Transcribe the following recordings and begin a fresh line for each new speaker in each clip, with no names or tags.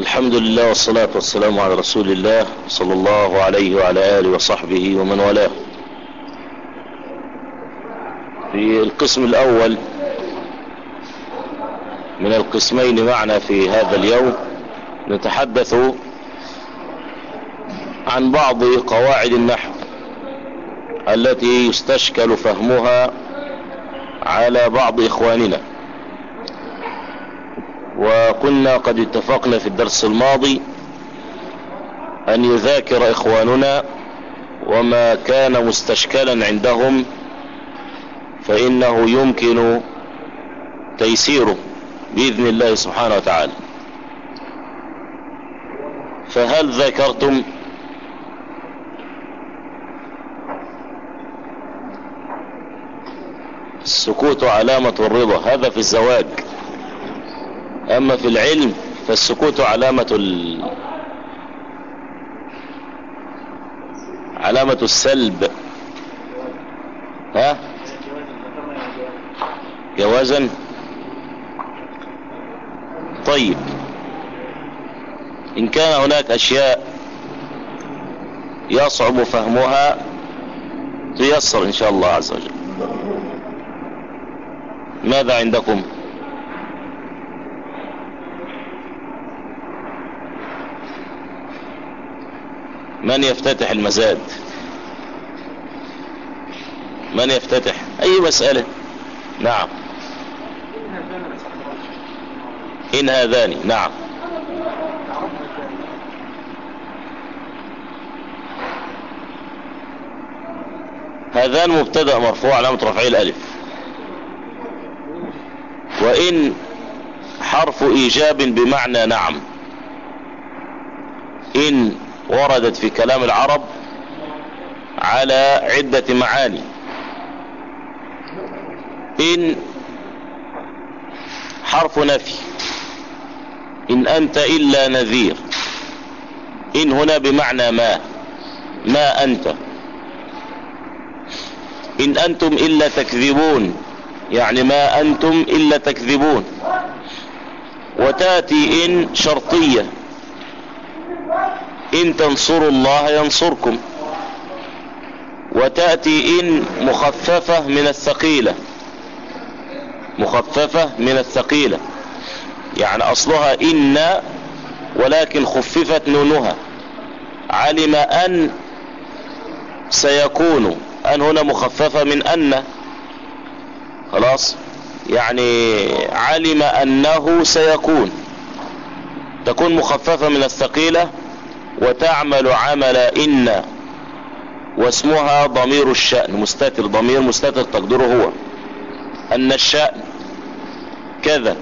الحمد لله والصلاة والسلام على رسول الله صلى الله عليه وعلى آله وصحبه ومن والاه. في القسم الأول من القسمين معنا في هذا اليوم نتحدث عن بعض قواعد النحو التي يستشكل فهمها على بعض إخواننا. وكنا قد اتفقنا في الدرس الماضي أن يذاكر إخواننا وما كان مستشكلا عندهم فإنه يمكن تيسيره بإذن الله سبحانه وتعالى. فهل ذكرتم السكوت علامة الرضا هذا في الزواج. أما في العلم فالسكوت علامة ال... علامة السلب. ها؟ جوازا؟ طيب. إن كان هناك أشياء يصعب فهمها تيسر إن شاء الله عز وجل. ماذا عندكم؟ من يفتتح المزاد؟ من يفتتح؟ أي مسألة؟ نعم. إن هذان نعم. هذان مبتدأ مرفوع علامة رفعه الألف. وإن حرف إيجاب بمعنى نعم. إن وردت في كلام العرب على عدة معاني. إن حرف نفي إن أنت إلا نذير إن هنا بمعنى ما ما أنت. إن أنتم إلا تكذبون يعني ما أنتم إلا تكذبون. وتأتي إن شرطية. إن تنصروا الله ينصركم. وتأتي إن مخففة من الثقيلة. مخففة من الثقيلة. يعني أصلها إن ولكن خففت نونها. علم أن سيكون. أن هنا مخففة من أن. خلاص؟ يعني علم أنه سيكون. تكون مخففة من الثقيلة وتعمل عمل إن واسمها ضمير الشأن مستتر ضمير مستتر تقدره هو. أن الشأن كذا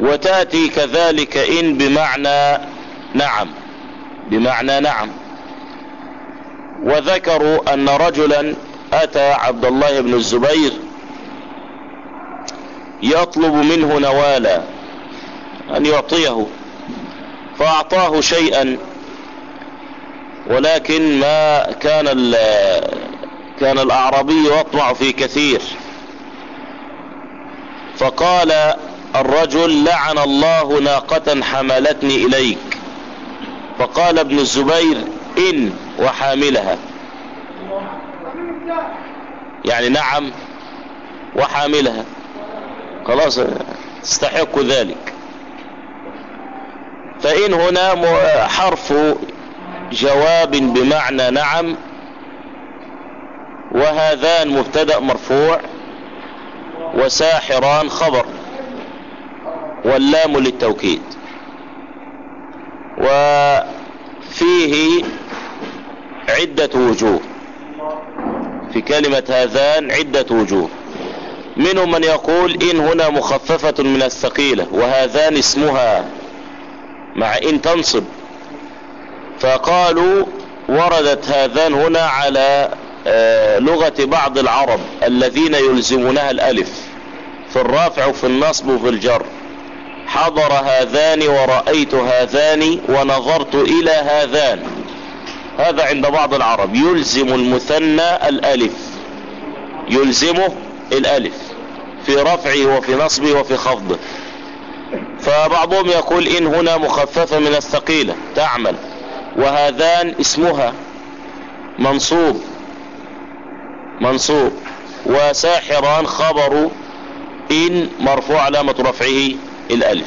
وتأتي كذلك إن بمعنى نعم بمعنى نعم. وذكروا أن رجلا أتى عبد الله بن الزبير يطلب منه نوالا أن يعطيه. فأعطاه شيئا ولكن ما كان كان الأعرابي يطمع في كثير. فقال الرجل لعن الله ناقة حملتني إليك. فقال ابن الزبير إن وحاملها. يعني نعم وحاملها. خلاص تستحق ذلك. فإن هنا حرف جواب بمعنى نعم وهذان مبتدأ مرفوع وساحران خبر واللام للتوكيد. وفيه عدة وجوه. في كلمة هذان عدة وجوه. منهم من يقول إن هنا مخففة من الثقيلة وهذان اسمها مع إن تنصب. فقالوا وردت هذان هنا على لغة بعض العرب الذين يلزمونها الألف في الرافع وفي النصب وفي الجر. حضر هذان ورأيت هذان ونظرت إلى هذان. هذا عند بعض العرب. يلزم المثنى الألف. يلزمه الألف. في رفعه وفي نصبه وفي خفضه. فبعضهم يقول إن هنا مخففة من الثقيلة تعمل. وهذان اسمها منصوب. منصوب. وساحران خبر إن مرفوع علامة رفعه الألف.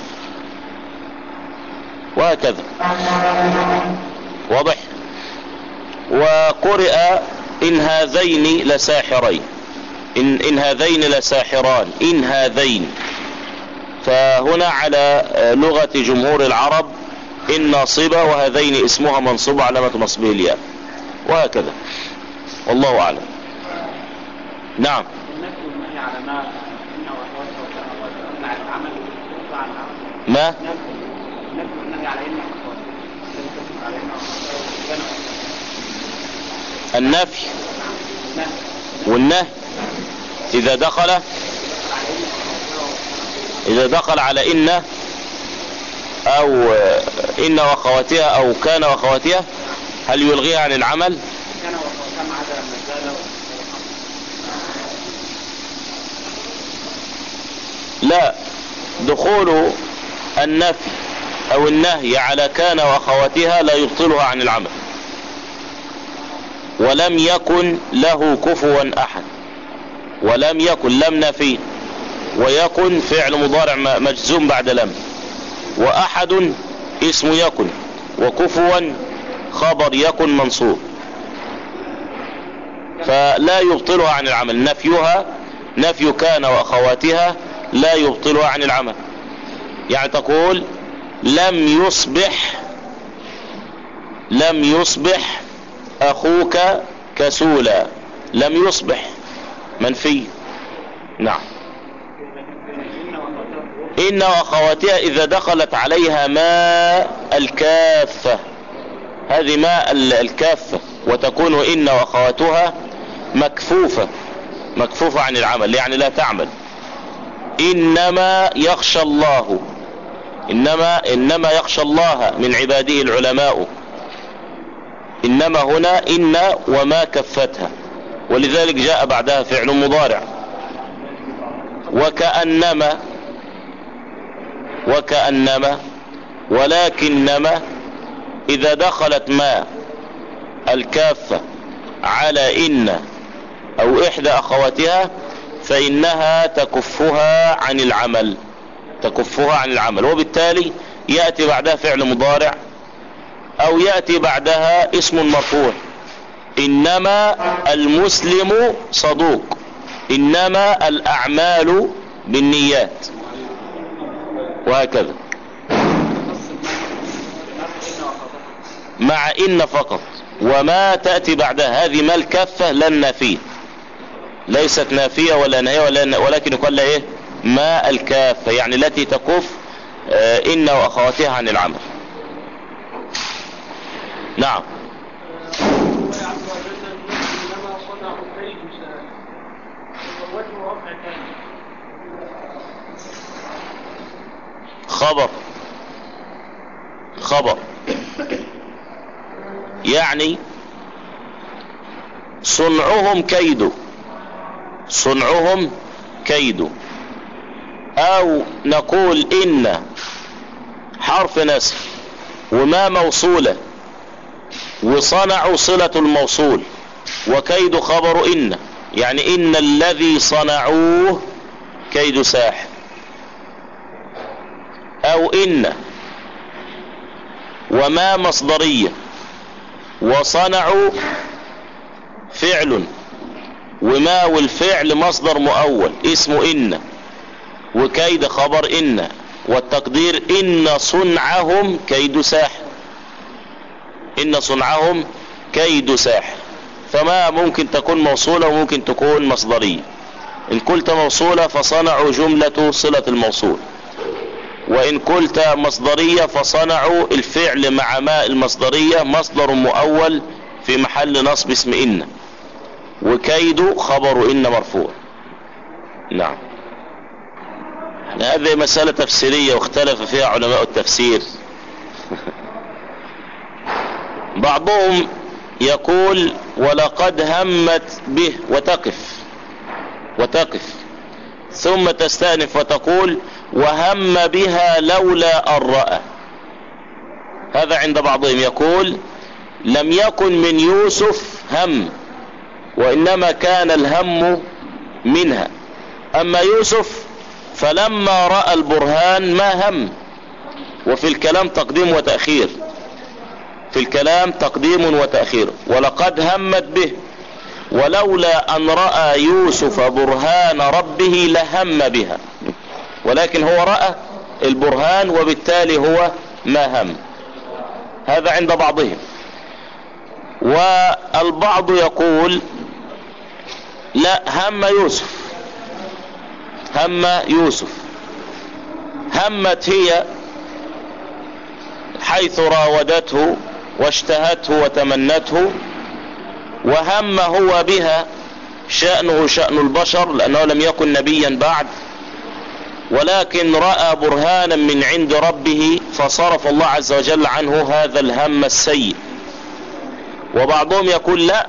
وهكذا. واضح؟ وقرئ إن هذين لساحرين. إن, إن هذين لساحران. إن هذين. فهنا على لغة جمهور العرب إن ناصبة وهذين اسمها منصوبة علامة نصبه الياء. وهكذا. والله أعلم. نعم. ما؟ النفي والنهي إذا دخل إذا دخل على إن أو إن وأخواتها أو كان وأخواتها هل يلغيها عن العمل؟ لا دخول النفي أو النهي على كان وأخواتها لا يبطلها عن العمل. ولم يكن له كفوا أحد. ولم يكن لم نفي. ويكن فعل مضارع مجزوم بعد لم. وأحد اسم يكن وكفوا خبر يكن منصوب. فلا يبطلها عن العمل. نفيها نفي كان وأخواتها لا يبطلها عن العمل. يعني تقول لم يصبح لم يصبح أخوك كسولا. لم يصبح. منفي. نعم. إن وأخواتها إذا دخلت عليها ماء الكافة هذه ماء الكافة وتكون إن وأخواتها مكفوفة. مكفوفة عن العمل يعني لا تعمل. إنما يخشى الله. إنما, إنما يخشى الله من عباده العلماء. إنما هنا إن وما كفتها. ولذلك جاء بعدها فعل مضارع. وكأنما وكأنما ولكنما إذا دخلت ما الكافة على إن أو إحدى أخواتها فإنها تكفها عن العمل تكفها عن العمل وبالتالي يأتي بعدها فعل مضارع أو يأتي بعدها اسم مرفوع. إنما المسلم صدوق إنما الأعمال بالنيات. وهكذا. مع إن فقط. وما تأتي بعدها هذه ما الكفة لن نافية ليست نافية ولا نهية ولا ولكن يقال إيه؟ ما الكافة. يعني التي آه إن وأخواتها عن العمل. نعم. خبر خبر يعني صنعهم كيد صنعهم كيد أو نقول إن حرف نسب وما موصولة. وصنعوا صلة الموصول. وكيد خبر إن. يعني إن الذي صنعوه كيد ساحر. أو إن وما مصدرية وصنعوا فعل وما والفعل مصدر مؤول اسمه إن وكيد خبر إن والتقدير إن صنعهم كيد ساحر إن صنعهم كيد ساحر فما ممكن تكون موصولة وممكن تكون مصدرية إن قلت موصولة فصنعوا جملة صلة الموصول وإن قلت مصدرية فصنعوا الفعل مع ما المصدرية مصدر مؤول في محل نصب اسم إن. وكيد خبر إن مرفوع. نعم. هذه مسألة تفسيرية واختلف فيها علماء التفسير. بعضهم يقول ولقد همت به وتقف. وتقف. ثم تستأنف وتقول وهم بها لولا أن رأى. هذا عند بعضهم يقول لم يكن من يوسف هم وإنما كان الهم منها. أما يوسف فلما رأى البرهان ما هم؟ وفي الكلام تقديم وتأخير. في الكلام تقديم وتأخير. ولقد همت به. ولولا أن رأى يوسف برهان ربه لهم بها. ولكن هو رأى البرهان وبالتالي هو ما هم. هذا عند بعضهم. والبعض يقول لا هم يوسف. هم يوسف. همت هي حيث راودته واشتهته وتمنته وهم هو بها شأنه شأن البشر لأنه لم يكن نبيا بعد. ولكن رأى برهانا من عند ربه فصرف الله عز وجل عنه هذا الهم السيء. وبعضهم يقول لا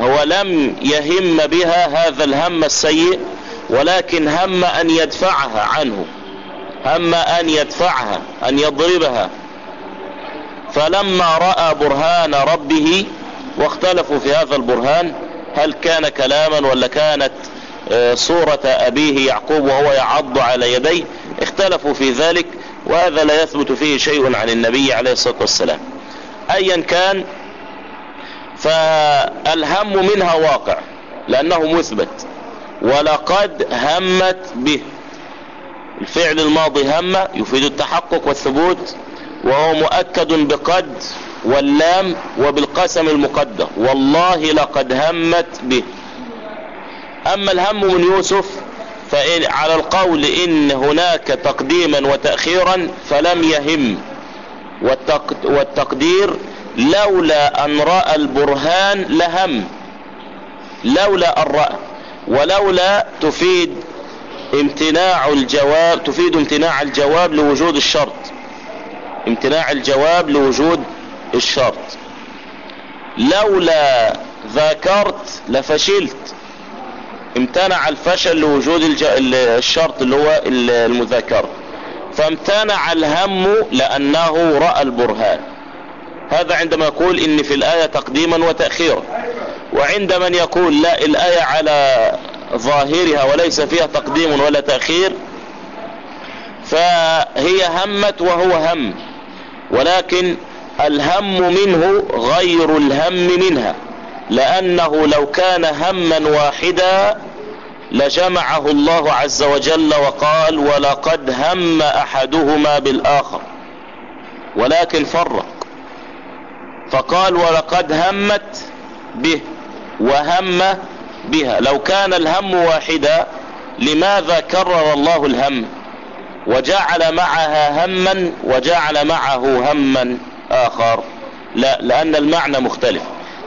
هو لم يهم بها هذا الهم السيء ولكن هم أن يدفعها عنه هم أن يدفعها أن يضربها. فلما رأى برهان ربه واختلفوا في هذا البرهان هل كان كلاما ولا كانت؟ صورة أبيه يعقوب وهو يعض على يديه اختلفوا في ذلك وهذا لا يثبت فيه شيء عن النبي عليه الصلاة والسلام. أيا كان فالهم منها واقع لأنه مثبت. ولقد همت به. الفعل الماضي هم يفيد التحقق والثبوت وهو مؤكد بقد واللام وبالقسم المقدر. والله لقد همت به. أما الهم من يوسف فإن على القول إن هناك تقديما وتأخيرا فلم يهم. والتقدير لولا أن رأى البرهان لهم. لولا أن رأى ولولا تفيد امتناع الجواب تفيد امتناع الجواب لوجود الشرط. امتناع الجواب لوجود الشرط. لولا ذاكرت لفشلت. امتنع الفشل لوجود الشرط اللي هو المذاكرة فامتنع الهم لأنه رأى البرهان. هذا عندما يقول ان في الآية تقديما وتأخيرا. وعند من يقول لا الآية على ظاهرها وليس فيها تقديم ولا تأخير فهي همت وهو هم. ولكن الهم منه غير الهم منها. لأنه لو كان هما واحدا لجمعه الله عز وجل وقال ولقد هم أحدهما بالآخر ولكن فرق. فقال ولقد همت به وهم بها. لو كان الهم واحدا لماذا كرر الله الهم؟ وجعل معها هما وجعل معه هما آخر. لا لأن المعنى مختلف.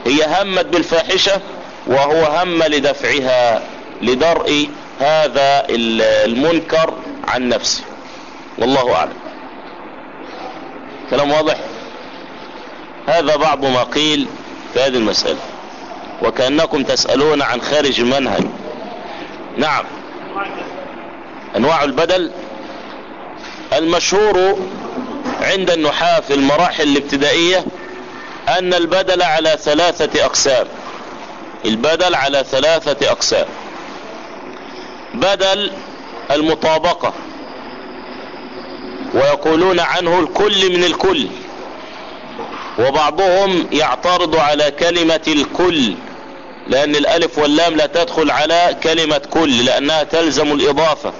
هي همت بالفاحشة وهو هم لدفعها لدرء هذا المنكر عن نفسه. والله أعلم. كلام واضح؟ هذا بعض ما قيل في هذه المسألة. وكأنكم تسألون عن خارج المنهج. نعم. أنواع البدل. المشهور عند النحاة في المراحل الابتدائية أن البدل على ثلاثة أقسام. البدل على ثلاثة أقسام. بدل المطابقة. ويقولون عنه الكل من الكل. وبعضهم يعترض على كلمة الكل لأن الألف واللام لا تدخل على كلمة كل لأنها تلزم الإضافة.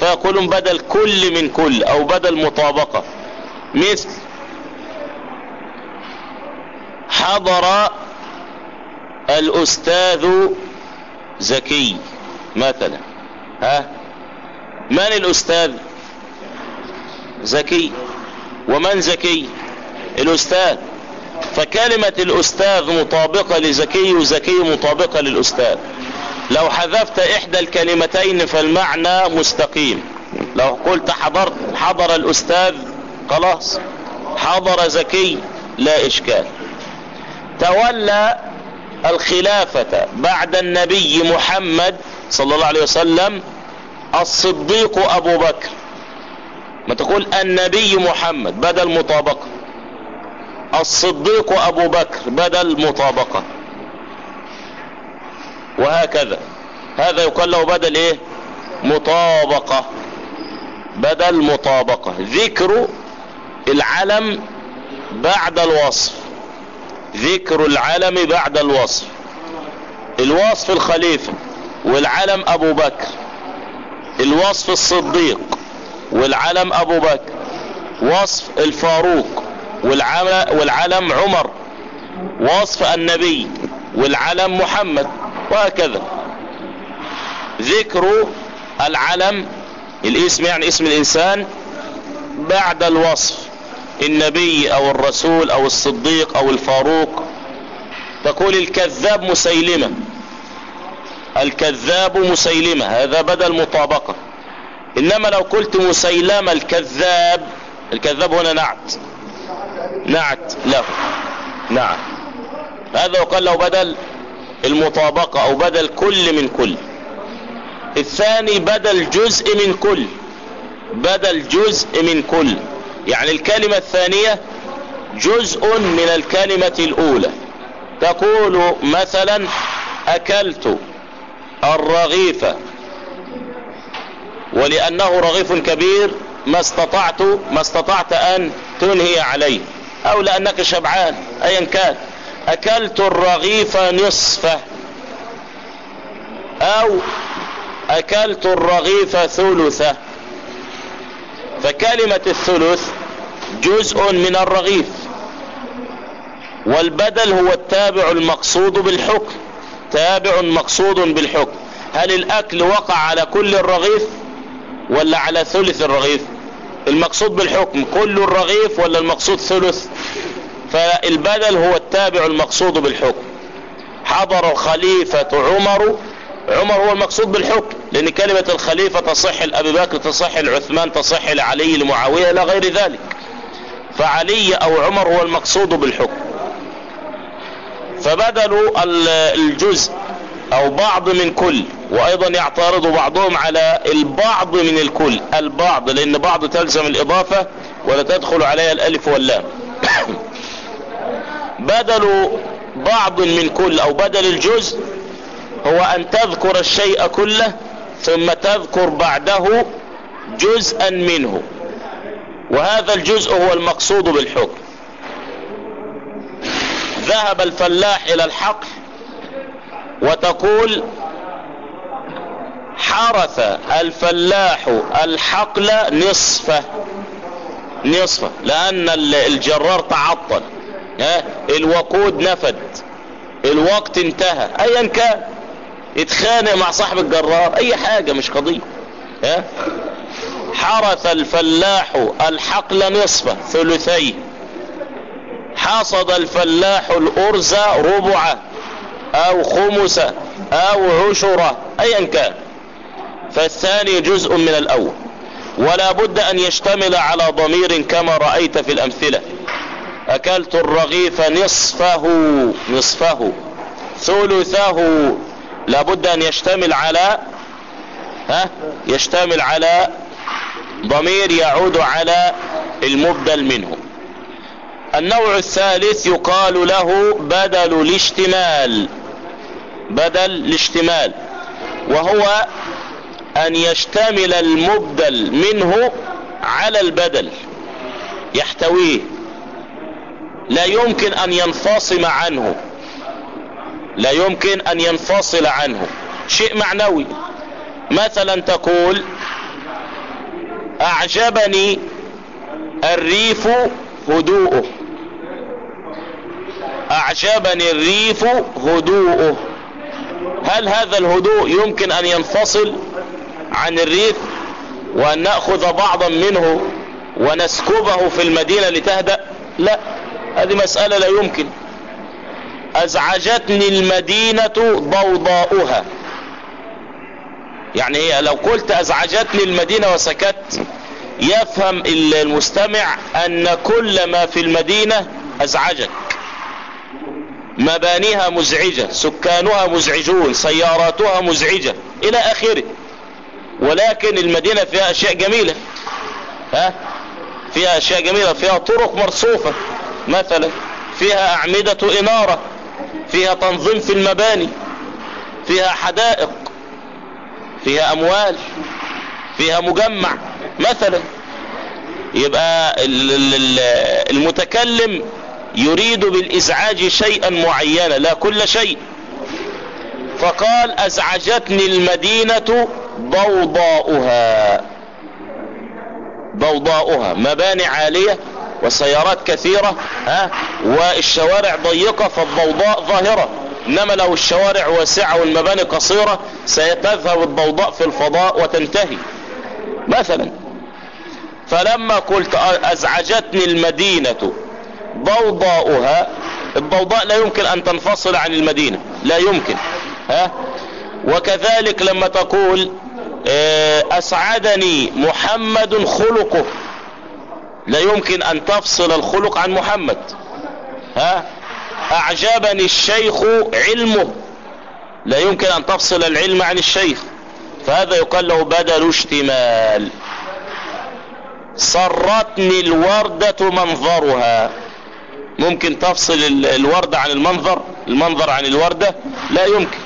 فيقولون بدل كل من كل أو بدل مطابقة. مثل حضر الأستاذ زكي مثلا. ها؟ من الأستاذ؟ زكي. ومن زكي؟ الأستاذ. فكلمة الأستاذ مطابقة لزكي وزكي مطابقة للأستاذ. لو حذفت إحدى الكلمتين فالمعنى مستقيم. لو قلت حضرت حضر الأستاذ خلاص. حضر زكي لا إشكال. تولى الخلافة بعد النبي محمد صلى الله عليه وسلم الصديق أبو بكر. ما تقول النبي محمد بدل مطابقة. الصديق أبو بكر بدل مطابقة. وهكذا. هذا يقال له بدل إيه؟ مطابقة. بدل مطابقة. ذكر العلم بعد الوصف. ذكر العلم بعد الوصف. الوصف الخليفة والعلم أبو بكر. الوصف الصديق والعلم أبو بكر. وصف الفاروق والعلم عمر. وصف النبي والعلم محمد. وهكذا. ذكر العلم الاسم يعني اسم الإنسان بعد الوصف. النبي أو الرسول أو الصديق أو الفاروق. تقول الكذاب مسيلمة. الكذاب مسيلمة. هذا بدل مطابقة. إنما لو قلت مسيلمة الكذاب الكذاب هنا نعت. نعت. له نعم هذا يقال له بدل المطابقة أو بدل كل من كل. الثاني بدل جزء من كل. بدل جزء من كل. يعني الكلمة الثانية جزء من الكلمة الأولى. تقول مثلا أكلت الرغيف. ولأنه رغيف كبير ما استطعت ما استطعت أن تنهي عليه. أو لأنك شبعان ايا كان. أكلت الرغيف نصفة. أو أكلت الرغيف ثلثة. فكلمة الثلث جزء من الرغيف والبدل هو التابع المقصود بالحكم تابع مقصود بالحكم. هل الأكل وقع على كل الرغيف ولا على ثلث الرغيف؟ المقصود بالحكم كل الرغيف ولا المقصود ثلث؟ فالبدل هو التابع المقصود بالحكم. حضر الخليفة عمر عمر هو المقصود بالحكم. لأن كلمة الخليفة تصح لأبي بكر تصح لعثمان تصح لعلي لمعاوية إلى غير ذلك. فعلي أو عمر هو المقصود بالحكم. فبدلوا الجزء أو بعض من كل وأيضا يعترض بعضهم على البعض من الكل. البعض لأن بعض تلزم الإضافة ولا تدخل عليها الألف واللام. بدل بعض من كل أو بدل الجزء هو أن تذكر الشيء كله ثم تذكر بعده جزءا منه. وهذا الجزء هو المقصود بالحكم. ذهب الفلاح إلى الحقل وتقول حرث الفلاح الحقل نصفه. نصفه لأن الجرار تعطل. الوقود نفد. الوقت انتهى. ايا كان. اتخانق مع صاحب الجرار أي حاجة مش قضية. حرث الفلاح الحقل نصفه ثلثيه حصد الفلاح الأرز ربعه أو خمسة أو عشرة ايا كان. فالثاني جزء من الأول. ولا بد أن يشتمل على ضمير كما رأيت في الأمثلة. أكلت الرغيف نصفه نصفه. ثلثه. لابد أن يشتمل على ها؟ يشتمل على ضمير يعود على المبدل منه. النوع الثالث يقال له بدل الاشتمال. بدل الاشتمال. وهو أن يشتمل المبدل منه على البدل. يحتويه. لا يمكن أن ينفصم عنه. لا يمكن أن ينفصل عنه. شيء معنوي. مثلا تقول أعجبني الريف هدوءه. أعجبني الريف هدوءه. هل هذا الهدوء يمكن أن ينفصل عن الريف وان نأخذ بعضا منه ونسكبه في المدينة لتهدأ؟ لا هذه مسألة لا يمكن. أزعجتني المدينة ضوضاؤها. يعني هي لو قلت أزعجتني المدينة وسكت يفهم المستمع أن كل ما في المدينة أزعجك. مبانيها مزعجة سكانها مزعجون سياراتها مزعجة إلى آخره. ولكن المدينة فيها أشياء جميلة. ها؟ فيها أشياء جميلة فيها طرق مرصوفة. مثلا فيها أعمدة إنارة. فيها تنظيم في المباني فيها حدائق فيها أموال فيها مجمع مثلا. يبقى المتكلم يريد بالإزعاج شيئا معينا لا كل شيء. فقال أزعجتني المدينة ضوضاؤها. ضوضاؤها مباني عالية وسيارات كثيرة ها؟ والشوارع ضيقة فالضوضاء ظاهرة. إنما لو الشوارع واسعة والمباني قصيرة سيتذهب الضوضاء في الفضاء وتنتهي. مثلا فلما قلت أزعجتني المدينة. ضوضاؤها الضوضاء لا يمكن أن تنفصل عن المدينة. لا يمكن ها؟ وكذلك لما تقول آه، أسعدني محمد خلقه. لا يمكن أن تفصل الخلق عن محمد. ها؟ أعجبني الشيخ علمه. لا يمكن أن تفصل العلم عن الشيخ. فهذا يقال له بدل اشتمال. سرتني الوردة منظرها. ممكن تفصل الوردة عن المنظر؟ المنظر عن الوردة؟ لا يمكن.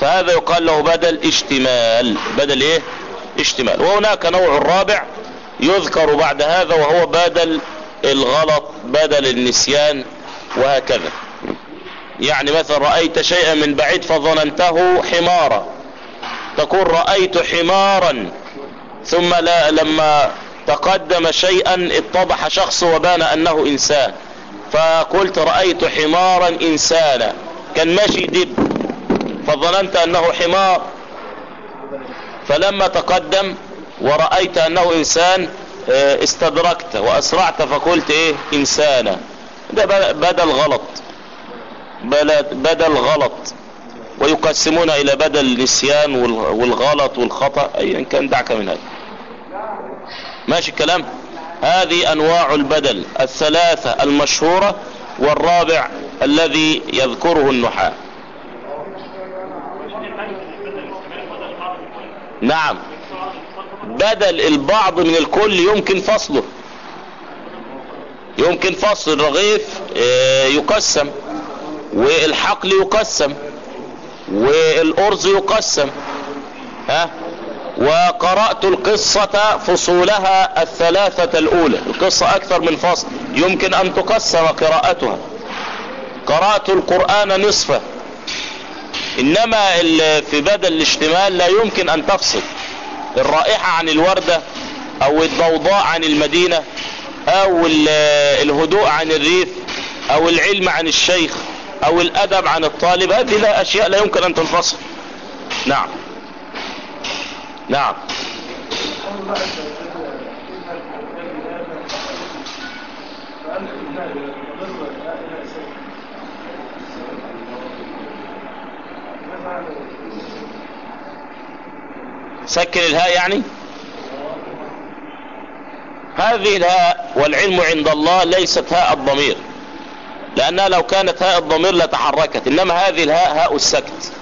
فهذا يقال له بدل اشتمال. بدل إيه؟ اشتمال. وهناك نوع الرابع يذكر بعد هذا وهو بدل الغلط بدل النسيان وهكذا. يعني مثلا رأيت شيئا من بعيد فظننته حمارا. تقول رأيت حمارا ثم لا لما تقدم شيئا اتضح شخص وبان أنه إنسان. فقلت رأيت حمارا إنسانا كان ماشي دب فظننت أنه حمار. فلما تقدم ورأيت أنه إنسان آه، استدركت وأسرعت فقلت إيه؟ إنسانا. ده بدل غلط. بدل غلط. ويقسمون إلى بدل النسيان والغلط والخطأ ايا كان دعك من هذا. ماشي الكلام؟ هذه أنواع البدل الثلاثة المشهورة والرابع الذي يذكره النحاة. نعم. بدل البعض من الكل يمكن فصله. يمكن فصل الرغيف آه، يقسم والحقل يقسم والأرز يقسم. ها؟ وقرأت القصة فصولها الثلاثة الأولى. القصة أكثر من فصل. يمكن أن تقسم قراءتها. قرأت القرآن نصفه. إنما في بدل الاشتمال لا يمكن أن تفصل. الرائحة عن الوردة أو الضوضاء عن المدينة أو الهدوء عن الريف أو العلم عن الشيخ أو الأدب عن الطالب. هذه لا أشياء لا يمكن أن تنفصل. نعم. نعم. سكن الهاء يعني؟ هذه الهاء والعلم عند الله ليست هاء الضمير. لأنها لو كانت هاء الضمير لتحركت. إنما هذه الهاء هاء السكت.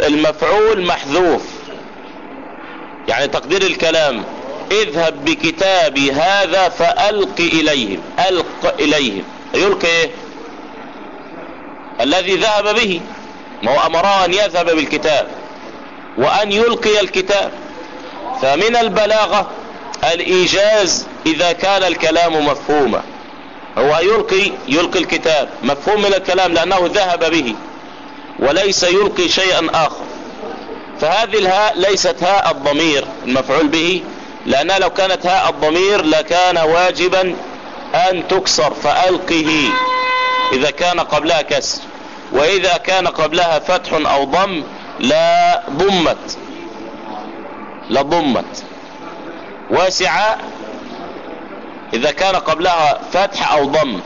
والمفعول محذوف. يعني تقدير الكلام. اذهب بكتابي هذا فألق إليهم. ألق إليهم. يلقي إيه؟ الذي ذهب به. ما هو أمره أن يذهب بالكتاب وأن يلقي الكتاب. فمن البلاغة الإيجاز إذا كان الكلام مفهوما. هو يلقي يلقي الكتاب. مفهوم من الكلام لأنه ذهب به وليس يلقي شيئا آخر. فهذه الهاء ليست هاء الضمير المفعول به. لأنها لو كانت هاء الضمير لكان واجبا أن تكسر فألقه إذا كان قبلها كسر. وإذا كان قبلها فتح أو ضم لا ضمت. لضمت واسعة. إذا كان قبلها فتح أو ضم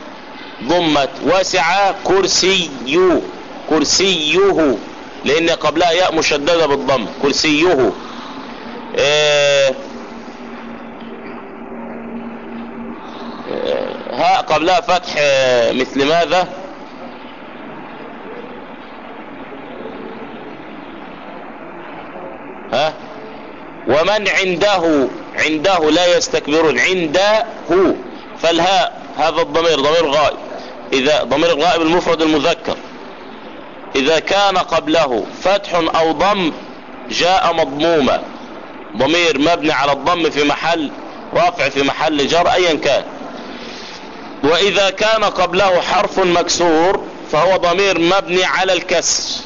ضمت. واسعة كرسي كرسيه. لأن قبلها ياء مشددة بالضم كرسيه. آه ها قبلها فتح مثل ماذا؟ ومن عنده عنده لا يستكبرون عنده فالهاء هذا الضمير ضمير غائب. إذا ضمير الغائب المفرد المذكر. إذا كان قبله فتح أو ضم جاء مضموما ضمير مبني على الضم في محل رافع في محل جر أيا كان. وإذا كان قبله حرف مكسور فهو ضمير مبني على الكسر.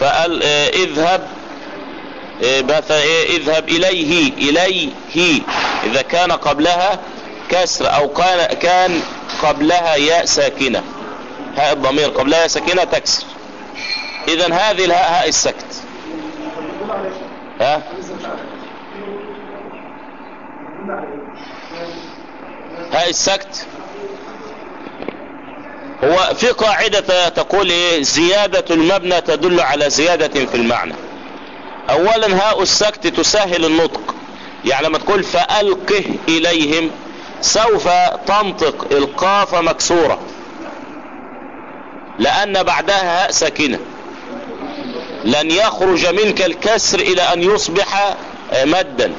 فقال آه اذهب اذهب إليه إليه. إذا كان قبلها كسر أو كان, كان قبلها ياء ساكنة. هاء الضمير قبلها ساكنة تكسر. إذا هذه الهاء هاء السكت. ها؟ هاء السكت. هو في قاعدة تقول إيه زيادة المبنى تدل على زيادة في المعنى. اولا هاء السكت تسهل النطق. يعني لما تقول فألقه إليهم سوف تنطق القاف مكسورة. لأن بعدها هاء ساكنة. لن يخرج منك الكسر إلى أن يصبح مدا.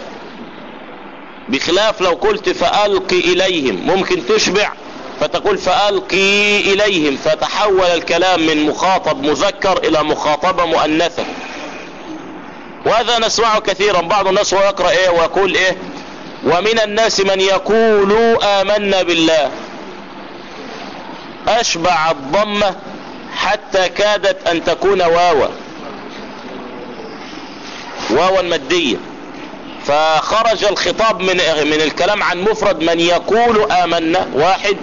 بخلاف لو قلت فألقي إليهم ممكن تشبع. فتقول فألقي إليهم فتحول الكلام من مخاطب مذكر إلى مخاطبة مؤنثة. وهذا نسمعه كثيرا. بعض الناس هو يقرأ إيه ويقول إيه؟ ومن الناس من يقول آمنا بالله. أشبع الضمة حتى كادت أن تكون واوا واوا مادية. فخرج الخطاب من من الكلام عن مفرد من يقول آمنا. واحد.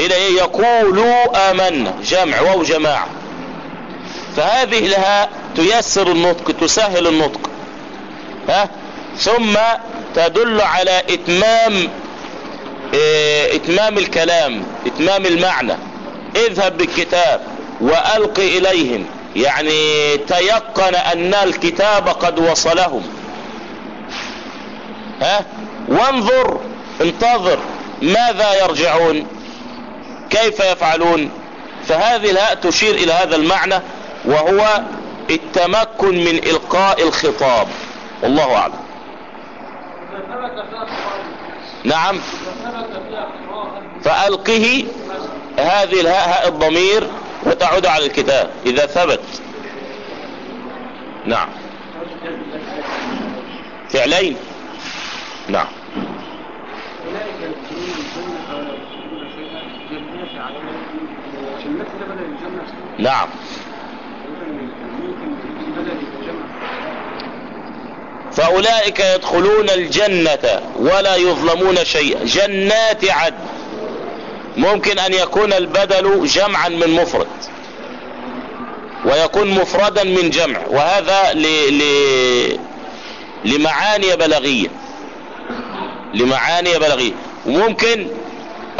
إلى إيه؟ يقولوا آمنا. جمع. واو جماعة. فهذه الهاء تيسر النطق تسهل النطق. ها؟ ثم تدل على إتمام آه إتمام الكلام إتمام المعنى. اذهب بالكتاب وألق إليهم. يعني تيقن أن الكتاب قد وصلهم. ها؟ وانظر انتظر ماذا يرجعون؟ كيف يفعلون؟ فهذه الهاء تشير إلى هذا المعنى وهو التمكن من إلقاء الخطاب. والله أعلم. نعم. فألقه هذه الهاء هاء الضمير وتعود على الكتاب. إذا ثبت. نعم. فعلين. نعم. نعم. فأولئك يدخلون الجنة ولا يظلمون شيئا. جنات عدن. ممكن أن يكون البدل جمعا من مفرد ويكون مفردا من جمع وهذا ل... ل... لمعاني بلغية. لمعاني بلغية. وممكن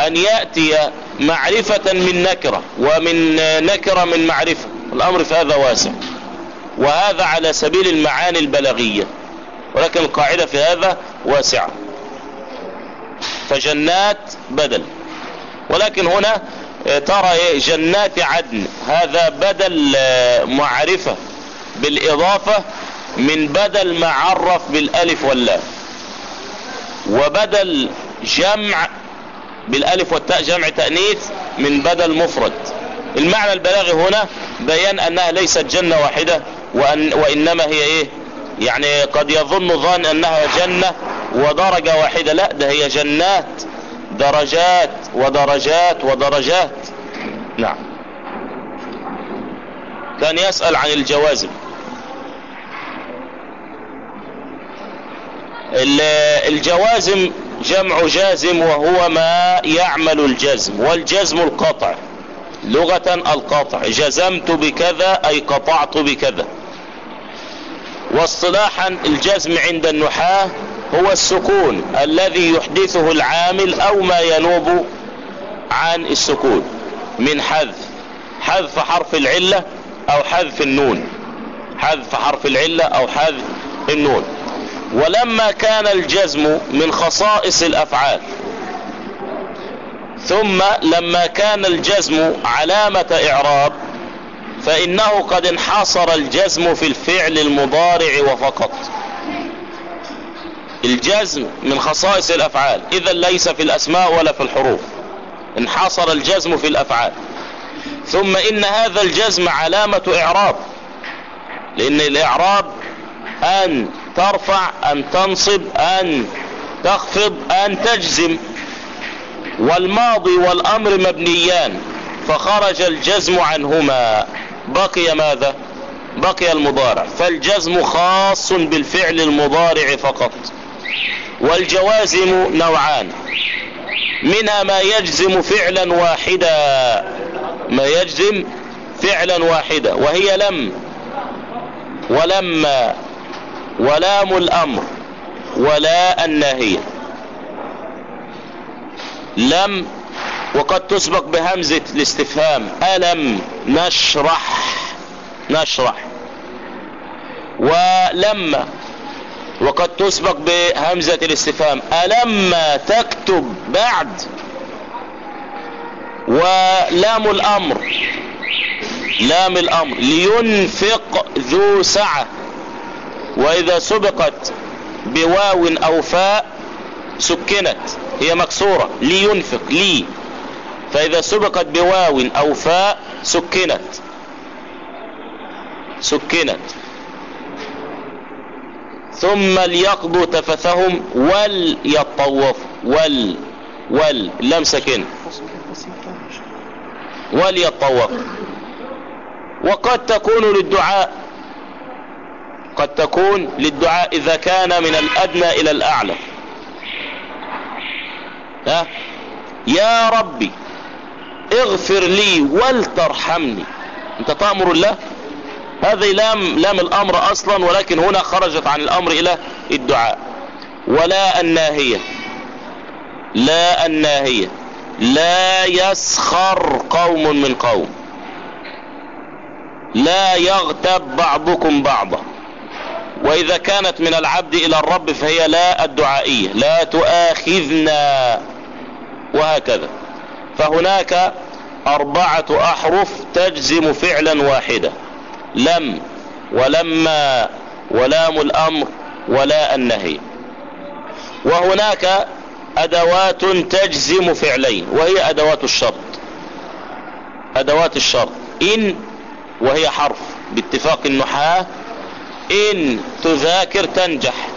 أن يأتي معرفة من نكرة ومن نكرة من معرفة. الأمر في هذا واسع. وهذا على سبيل المعاني البلاغية ولكن القاعدة في هذا واسعة. فجنات بدل. ولكن هنا ترى جنات عدن. هذا بدل معرفة بالإضافة من بدل ما عرف بالألف واللام. وبدل جمع بالألف والتاء جمع تأنيث من بدل مفرد. المعنى البلاغي هنا بيان أنها ليست جنة واحدة وأن وإنما هي إيه؟ يعني قد يظن ظان أنها جنة ودرجة واحدة. لا ده هي جنات درجات ودرجات ودرجات. نعم. كان يسأل عن الجوازم. الجوازم جمع جازم وهو ما يعمل الجزم والجزم القطع. لغة القطع جزمت بكذا أي قطعت بكذا. واصطلاحا الجزم عند النحاة هو السكون الذي يحدثه العامل أو ما ينوب عن السكون من حذف حذف حرف العلة أو حذف النون حذف حرف العلة أو حذف النون. ولما كان الجزم من خصائص الأفعال ثم لما كان الجزم علامة إعراب فإنه قد انحصر الجزم في الفعل المضارع وفقط. الجزم من خصائص الأفعال. اذا ليس في الأسماء ولا في الحروف. انحصر الجزم في الأفعال. ثم إن هذا الجزم علامة إعراب. لأن الإعراب أن ترفع أن تنصب أن تخفض أن تجزم. والماضي والأمر مبنيان. فخرج الجزم عنهما. بقي ماذا؟ بقي المضارع. فالجزم خاص بالفعل المضارع فقط. والجوازم نوعان. منها ما يجزم فعلا واحدا. ما يجزم فعلا واحدا. وهي لم. ولما. ولام الأمر. ولا الناهية لم وقد تسبق بهمزة الاستفهام. ألم نشرح؟ نشرح. ولما وقد تسبق بهمزة الاستفهام. ألما تكتب بعد؟ ولام الأمر. لام الأمر. لينفق ذو سعة. وإذا سبقت بواو أو فاء سكنت. هي مكسورة. لينفق. لي. فإذا سبقت بواو أو فاء سكنت. سكنت. ثم ليقضوا تفثهم وليطوفوا وال. وال. لم سكن. وليطوفوا وقد تكون للدعاء. قد تكون للدعاء إذا كان من الأدنى إلى الأعلى. ها؟ يا ربي. اغفر لي ولترحمني. انت تأمر الله؟ هذه لام لام الأمر أصلا ولكن هنا خرجت عن الأمر إلى الدعاء. ولا الناهية. لا الناهية. لا يسخر قوم من قوم. لا يغتب بعضكم بعضا. وإذا كانت من العبد إلى الرب فهي لا الدعائية. لا تؤاخذنا. وهكذا. فهناك أربعة أحرف تجزم فعلا واحدا. لم ولما ولام الأمر ولا النهي. وهناك أدوات تجزم فعلين وهي أدوات الشرط. أدوات الشرط. إن وهي حرف باتفاق النحاة. إن تذاكر تنجح.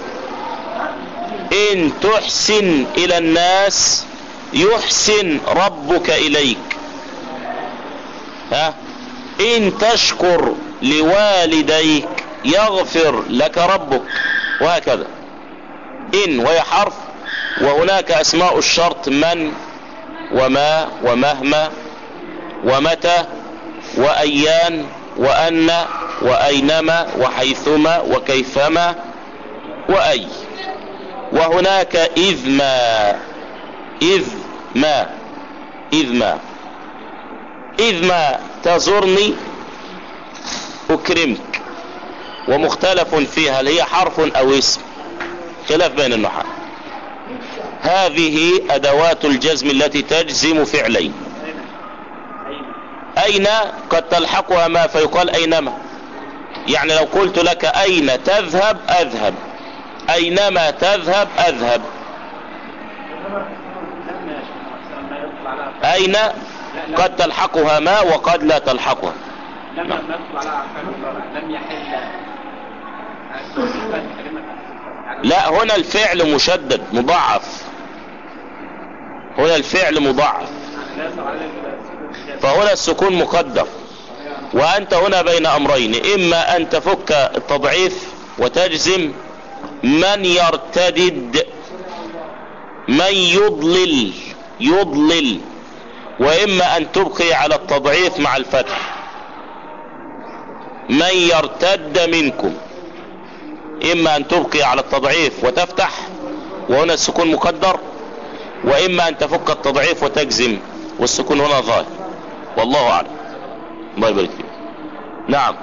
إن تحسن إلى الناس. يحسن ربك إليك. ها؟ إن تشكر لوالديك يغفر لك ربك. وهكذا. إن وهي حرف وهناك أسماء الشرط من وما ومهما ومتى وأيان وأن وأينما وحيثما وكيفما وأي. وهناك إذ ما إذ ما. إذ ما. إذ ما تزرني أكرمك. ومختلف فيها هل هي حرف أو اسم. خلاف بين النحاة. هذه أدوات الجزم التي تجزم فعلين أين؟ قد تلحقها ما فيقال أينما. يعني لو قلت لك أين تذهب أذهب. أينما تذهب أذهب. أين؟ قد تلحقها ما وقد لا تلحقها.
لم يحل
لا هنا الفعل مشدد مضاعف. هنا الفعل مضاعف. فهنا السكون مقدر. وأنت هنا بين أمرين إما أن تفك التضعيف وتجزم من يرتدد من يضلل يضلل. وإما أن تبقي على التضعيف مع الفتح. من يرتد منكم إما أن تبقي على التضعيف وتفتح وهنا السكون مقدر وإما أن تفك التضعيف وتجزم والسكون هنا ظاهر. والله أعلم. الله يبارك فيك. نعم.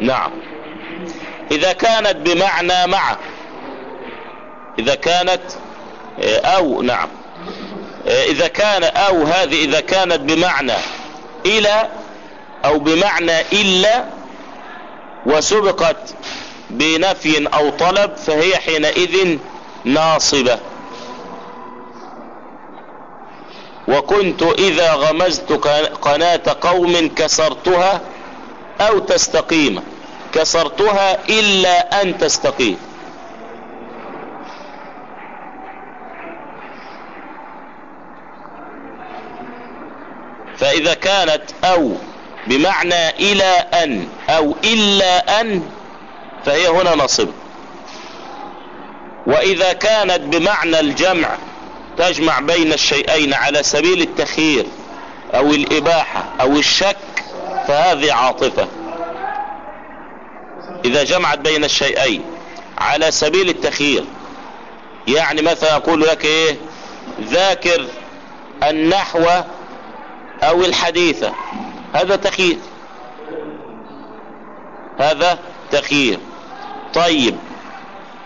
نعم. إذا كانت بمعنى مع. إذا كانت أو نعم. إذا كان أو هذه إذا كانت بمعنى إلى أو بمعنى إلا وسبقت بنفي أو طلب فهي حينئذ ناصبة. وكنت إذا غمزت قناة قوم كسرتها أو تستقيم. كسرتها إلا أن تستقيم. فإذا كانت أو بمعنى إلى أن أو إلا أن فهي هنا نصب. وإذا كانت بمعنى الجمع تجمع بين الشيئين على سبيل التخيير أو الإباحة أو الشك فهذه عاطفة. إذا جمعت بين الشيئين على سبيل التخيير يعني مثلا أقول لك إيه؟ ذاكر النحو أو الحديث. هذا تخيير. هذا تخيير. طيب.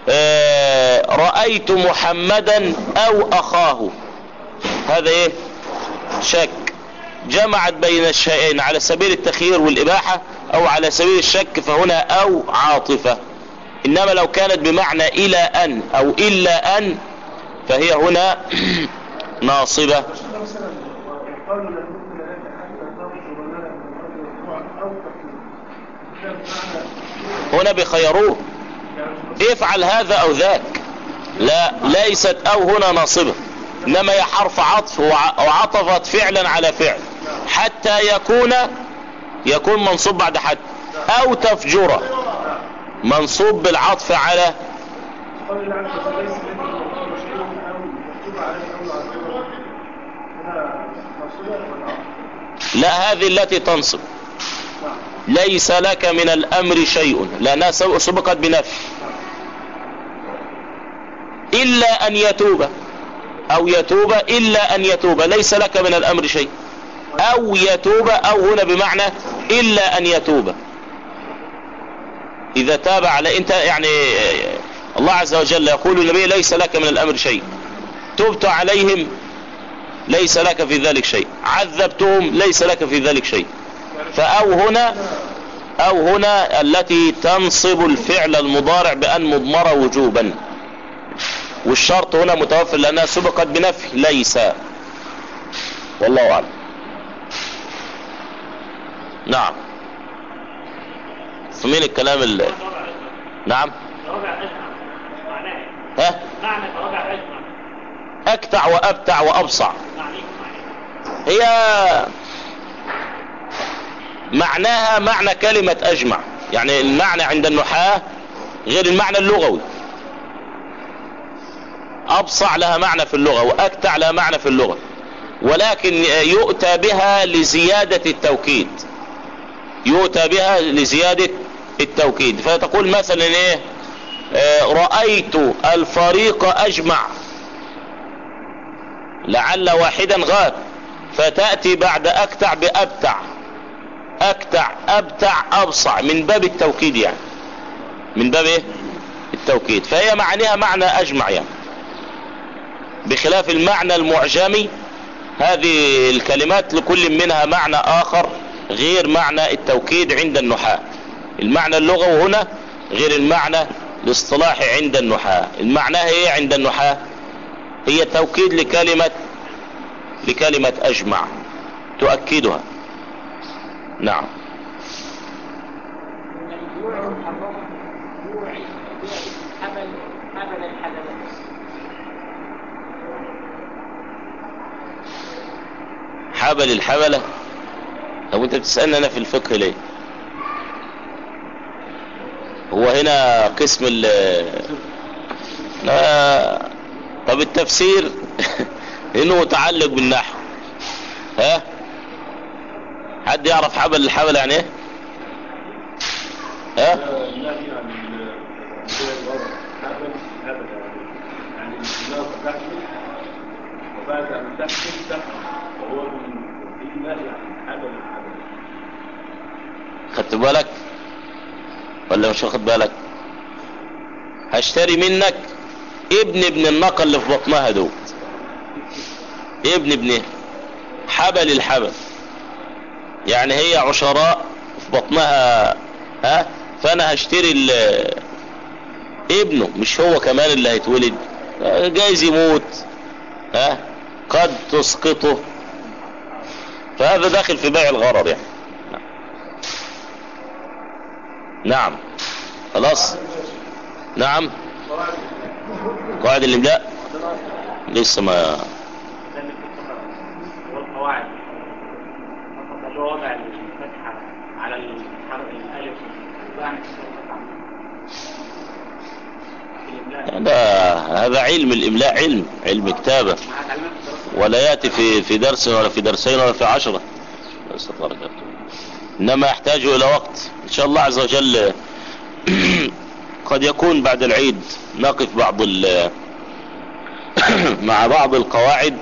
آه رأيت محمدا أو أخاه. هذا إيه؟ شك. جمعت بين الشيئين على سبيل التخيير والإباحة أو على سبيل الشك فهنا أو عاطفة. إنما لو كانت بمعنى إلى أن أو إلا أن فهي هنا ناصبة. هنا بخيروه. افعل هذا أو ذاك. لا ليست أو هنا ناصبة. إنما هي حرف عطف وعطفت فعلا على فعل. حتى يكون يكون منصوب بعد حد. أو تفجر. منصوب بالعطف على لا هذه التي تنصب. ليس لك من الأمر شيء. لانها سبقت بنفي. إلا أن يتوب. أو يتوب إلا أن يتوب. ليس لك من الأمر شيء. أو يتوب أو هنا بمعنى إلا أن يتوب. إذا تاب على أنت يعني الله عز وجل يقول النبي ليس لك من الأمر شيء. تبت عليهم ليس لك في ذلك شيء. عذبتهم ليس لك في ذلك شيء. فأو هنا أو هنا التي تنصب الفعل المضارع بأن مضمر وجوبا. والشرط هنا متوفر لأنها سبقت بنفي ليس. والله أعلم. نعم. فمين الكلام اللي نعم. ها؟ أكتع وأبتع وأبصع. هي معناها معنى كلمة أجمع. يعني المعنى عند النحاة غير المعنى اللغوي. أبصع لها معنى في اللغة وأكتع لها معنى في اللغة. ولكن يؤتى بها لزيادة التوكيد. يؤتى بها لزيادة التوكيد. فتقول مثلا إيه؟ آه رأيت الفريق أجمع. لعل واحدا غاب فتأتي بعد أكتع بأبتع. أكتع أبتع أبصع. من باب التوكيد يعني. من باب إيه؟ التوكيد. فهي معناها معنى أجمع يعني. بخلاف المعنى المعجمي هذه الكلمات لكل منها معنى آخر. غير معنى التوكيد عند النحاة. المعنى اللغوي هنا غير المعنى الاصطلاحي عند النحاة. المعنى هي عند النحاة. هي توكيد لكلمة لكلمة أجمع. تؤكدها. نعم. حبل الحبلة. طب انت بتسألني أنا في الفقه ليه؟ هو هنا قسم ال طب التفسير انه متعلق بالنحو. ها؟ حد يعرف حبل الحبل يعني إيه؟ ها؟
يعني
خدت بالك؟ ولا مش واخد بالك؟ هشتري منك ابن ابن الناقة اللي في بطنها دوت ابن ابنه حبل الحبل. يعني هي عشراء في بطنها ها؟ فأنا هشتري ابنه مش هو كمان اللي هيتولد. جايز يموت ها؟ قد تسقطه. فهذا داخل في بيع الغرر يعني. نعم. خلاص. نعم. قواعد الاملاء لسه ما
فقط اللي هو وضع الفتحة على الحرف الإملاء
هذا هذا علم الإملاء علم علم
الدراسة
ولا يأتي في في درس ولا في درسين ولا في عشرة. بس إنما يحتاج إلى وقت. إن شاء الله عز وجل قد يكون بعد العيد نقف بعض مع بعض القواعد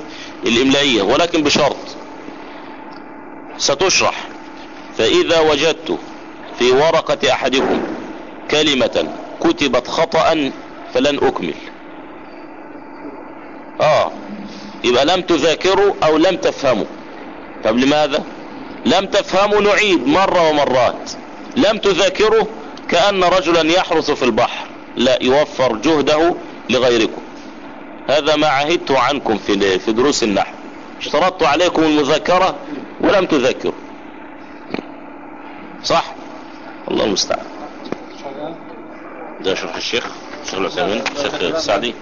الإملائية ولكن بشرط. ستشرح. فإذا وجدت في ورقة أحدكم كلمة كتبت خطأ فلن أكمل. آه. يبقى لم تذاكروا أو لم تفهموا. طب لماذا؟ لم تفهموا نعيد مرة ومرات. لم تذاكروا كأن رجلا يحرث في البحر. لا يوفر جهده لغيركم. هذا ما عهدت عنكم في في دروس النحو. اشترطت عليكم المذاكرة ولم تذاكروا. صح؟ الله المستعان. ده شرح الشيخ. شيخ العثيمين. شيخ السعدي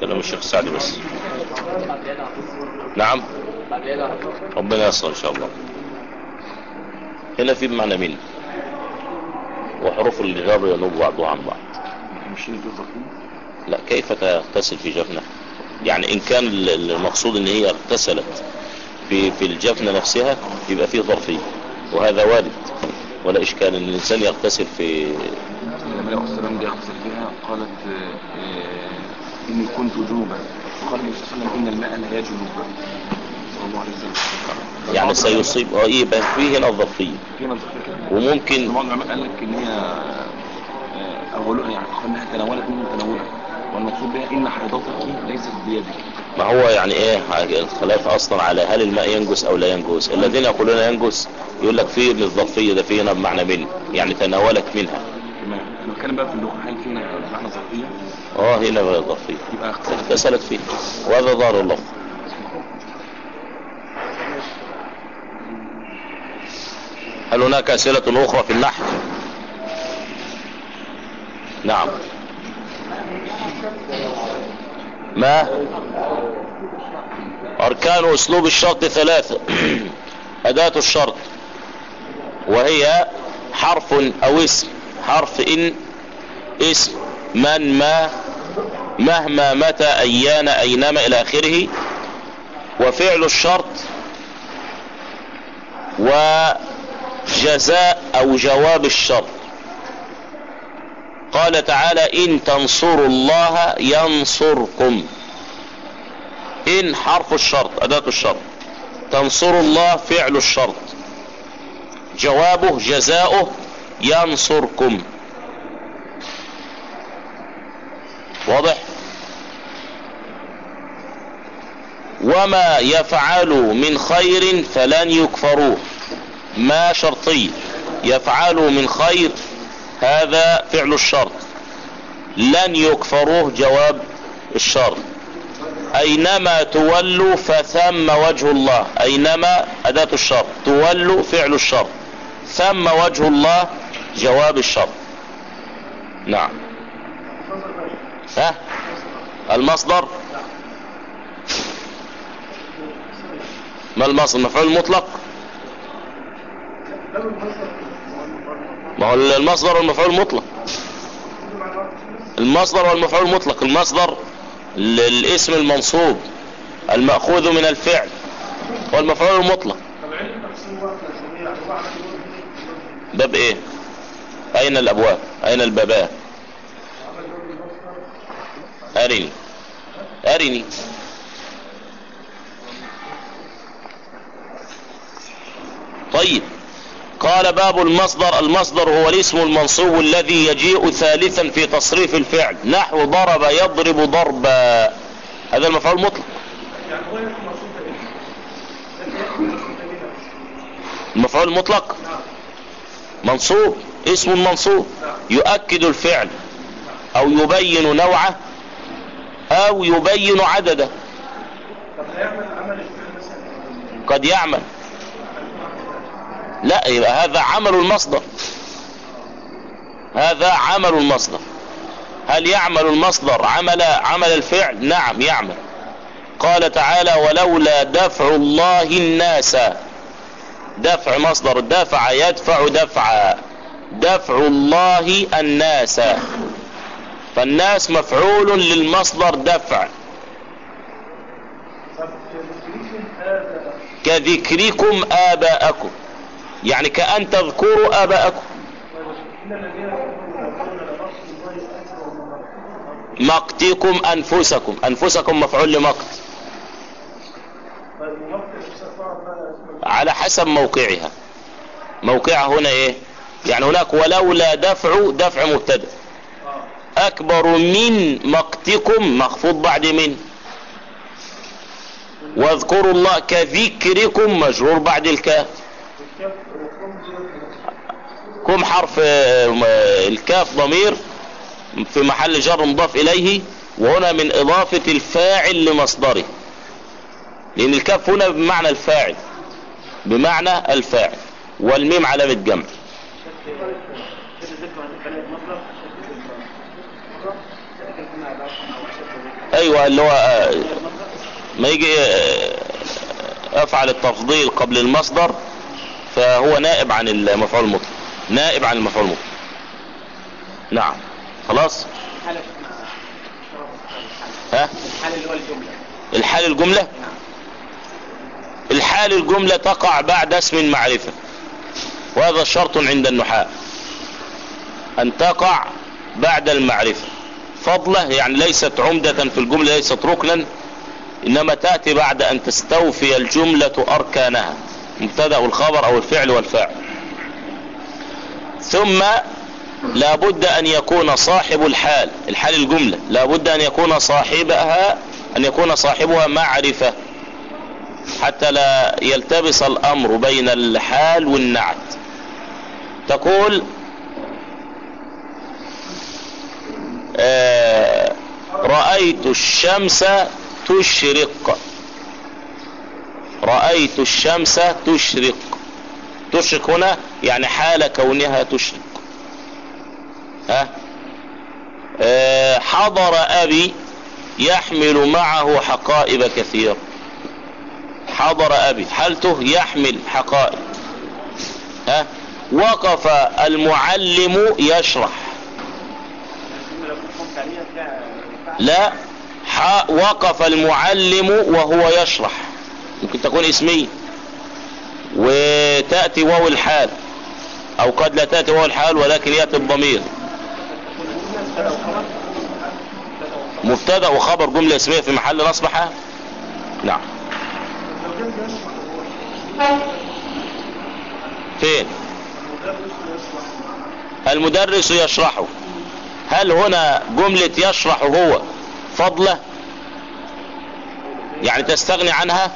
كلام الشيخ السعدي بس. نعم. ربنا يسر إن شاء الله. هنا في بمعنى من وحروف الجر ينوب بعضها عن بعض. لا كيف تغتسل في جفنة؟ يعني إن كان ال- المقصود إن هي اغتسلت في في الجفنة نفسها يبقى فيه ظرفية وهذا وارد. ولا إشكال إن الإنسان يغتسل في
لما عليه السلام جاء يغتسل فيها. قالت آه، إني كنت جنوبا. قال النبي صلى الله عليه وسلم إن الماء لا يجنب. صلى الله عليه وسلم
يعني سيصيب آه يبقى فيه هنا
كده.
وممكن
بعض العلماء قال لك إن هي آه، أولها يعني قال إنها تناولت منه تناولا والمقصود بها إن حيضتك ليست بيدك.
ما هو يعني إيه؟ الخلاف أصلا على هل الماء ينجس أو لا ينجس. الذين يقولون ينجس يقول لك فيه من الظرفية ده فيه هنا بمعنى من يعني تناولت منها.
تمام. أنا بتكلم بقى في اللغة هل فينا معنى ظرفية
آه هنا بقى ظرفية
يبقى اغتسلت
فيه. وهذا ظاهر اللفظ هل هناك أسئلة أخرى في النحو؟ نعم. ما؟ أركان أسلوب الشرط ثلاثة أداة الشرط. وهي حرف أو اسم. حرف إن اسم من ما. مهما متى أيان أينما إلى آخره. وفعل الشرط. وجزاء أو جواب الشرط قال تعالى إن تنصروا الله ينصركم. إن حرف الشرط أداة الشرط. تنصروا الله فعل الشرط. جوابه جزاؤه ينصركم. واضح؟ وما يفعلوا من خير فلن يكفروه. ما شرطي يفعلوا من خير هذا فعل الشرط. لن يكفروه جواب الشرط. أينما تولوا فثم وجه الله. أينما أداة الشرط. تولوا فعل الشرط. ثم وجه الله جواب الشرط. نعم. ها؟ المصدر؟ ما المصدر؟ مفعول مطلق؟ ما هو المصدر والمفعول مطلق. المصدر والمفعول مطلق. المصدر ال- الاسم المنصوب المأخوذ من الفعل والمفعول المطلق باب إيه؟ أين الأبواب؟ أين البابات؟ أرني. أرني. طيب. قال باب المصدر المصدر هو الاسم المنصوب الذي يجيء ثالثا في تصريف الفعل. نحو ضرب يضرب ضربا. هذا المفعول مطلق. المفعول المطلق منصوب اسم منصوب. يؤكد الفعل أو يبين نوعه أو يبين عدده. قد يعمل. لا يبقى هذا عمل المصدر. هذا عمل المصدر. هل يعمل المصدر عمل عمل الفعل؟ نعم يعمل. قال تعالى ولولا دفع الله الناس. دفع مصدر دفع يدفع دفعا. دفع الله الناس. فالناس مفعول للمصدر دفع. كذكركم آباءكم. يعني كأن تذكروا آباءكم. مقتكم أنفسكم. أنفسكم مفعول لمقت. على حسب موقعها. موقعها هنا إيه؟ يعني هناك ولولا دفع دفع
مبتدأ.
أكبر من مقتكم مخفوض بعد من. واذكروا الله كذكركم مجرور بعد الكاف. كم حرف آه، الكاف ضمير في محل جر مضاف إليه وهنا من إضافة الفاعل لمصدره. لأن الكاف هنا بمعنى الفاعل بمعنى الفاعل والميم علامة جمع. أيوه اللي هو آه، ما يجي آه، أفعل التفضيل قبل المصدر فهو نائب عن المفعول المطلق. نائب عن المفعول نعم. خلاص؟ ها؟ الحال الجملة. الحال الجملة تقع بعد اسم المعرفة. وهذا شرط عند النحاة. أن تقع بعد المعرفة. فضلة يعني ليست عمدة في الجملة ليست ركنا إنما تأتي بعد أن تستوفي الجملة أركانها. مبتدأ والخبر أو الفعل والفاعل. ثم لابد أن يكون صاحب الحال الحال الجملة لابد أن يكون صاحبها أن يكون صاحبها معرفة حتى لا يلتبس الأمر بين الحال والنعت. تقول آه رأيت الشمس تشرق. رأيت الشمس تشرق. تشرق هنا يعني حال كونها تشرق ها؟ آه حضر أبي يحمل معه حقائب كثيرة. حضر أبي حالته يحمل حقائب؟ ها؟ وقف المعلم يشرح. لا وقف المعلم وهو يشرح. ممكن تكون اسمية وتأتي واو الحال. أو قد لا تأتي واو الحال ولكن يأتي الضمير. مبتدأ وخبر جملة اسمية في محل نصب حال نعم. فين؟ المدرس يشرحه. هل هنا جملة يشرح هو فضلة؟ يعني تستغني عنها؟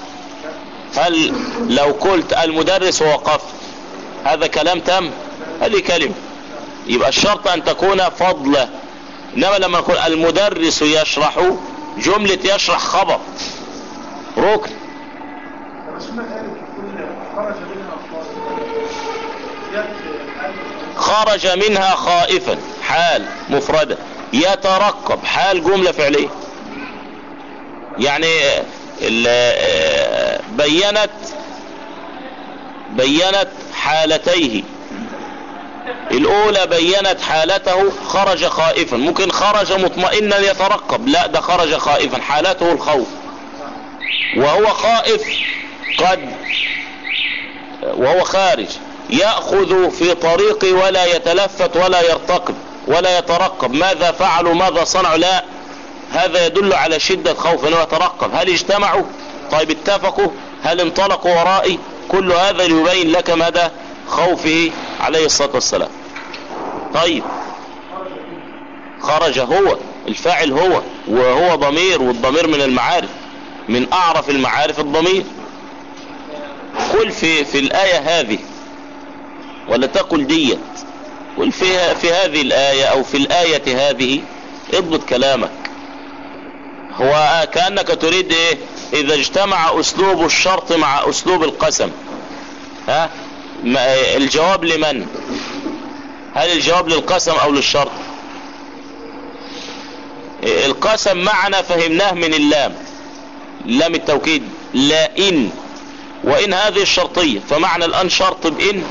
هل لو قلت المدرس ووقفت هذا كلام تم هذه كلمة يبقى الشرط أن تكون فضلة. إنما لما نقول المدرس يشرح جملة يشرح خبر. ركن.
خرج منها
خائفا. حال مفردة. يترقب. حال جملة فعلية. يعني ال- بينت بينت حالتيه. الأولى بينت حالته خرج خائفا. ممكن خرج مطمئنا يترقب. لا ده خرج خائفا. حالته الخوف. وهو خائف قد وهو خارج. يأخذ في طريقي ولا يتلفت ولا يرتقب ولا يترقب. ماذا فعلوا؟ ماذا صنعوا؟ لا. هذا يدل على شدة خوف إنه يترقب. هل اجتمعوا؟ طيب اتفقوا. هل انطلقوا ورائي؟ كل هذا ليبين لك مدى خوفه عليه الصلاة والسلام. طيب. خرج هو الفاعل هو وهو ضمير والضمير من المعارف من أعرف المعارف الضمير. قل في في الآية هذه ولا تقل ديت قل في, في هذه الآية أو في الآية هذه اضبط كلامك. هو كأنك تريد إيه إذا اجتمع أسلوب الشرط مع أسلوب القسم. ها؟ الجواب لمن؟ هل الجواب للقسم أو للشرط؟ القسم معنا فهمناه من اللام. لام التوكيد. لا إن. وإن هذه الشرطية. فمعنى الآن شرط بإن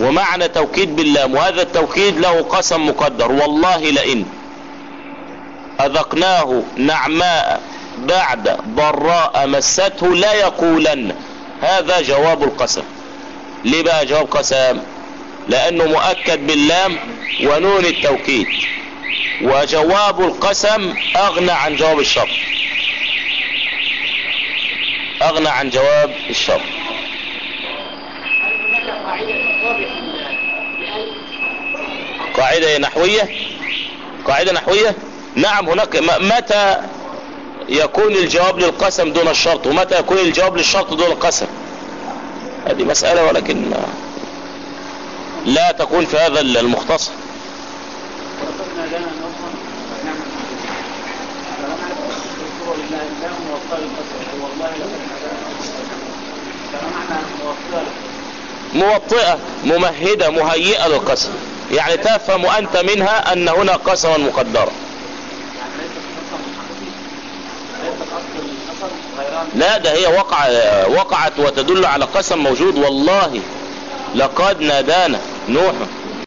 ومعنى توكيد باللام. وهذا التوكيد له قسم مقدر. والله لئن. أذقناه نعماء بعد ضراء مسته لا يقولن. هذا جواب القسم. ليه بقى جواب قسم لأنه مؤكد باللام ونون التوكيد. وجواب القسم أغنى عن جواب الشرط. أغنى عن جواب الشرط. قاعدة نحوية؟ قاعدة نحوية؟ نعم هناك متى يكون الجواب للقسم دون الشرط؟ ومتى يكون الجواب للشرط دون القسم؟ هذه مسألة ولكن لا تكون في هذا المختصر. موطئة ممهدة مهيئة للقسم. يعني تفهم أنت منها أن هنا قسما مقدرا. لا ده هي وقع وقعت وتدل على قسم موجود. والله لقد نادانا نوح.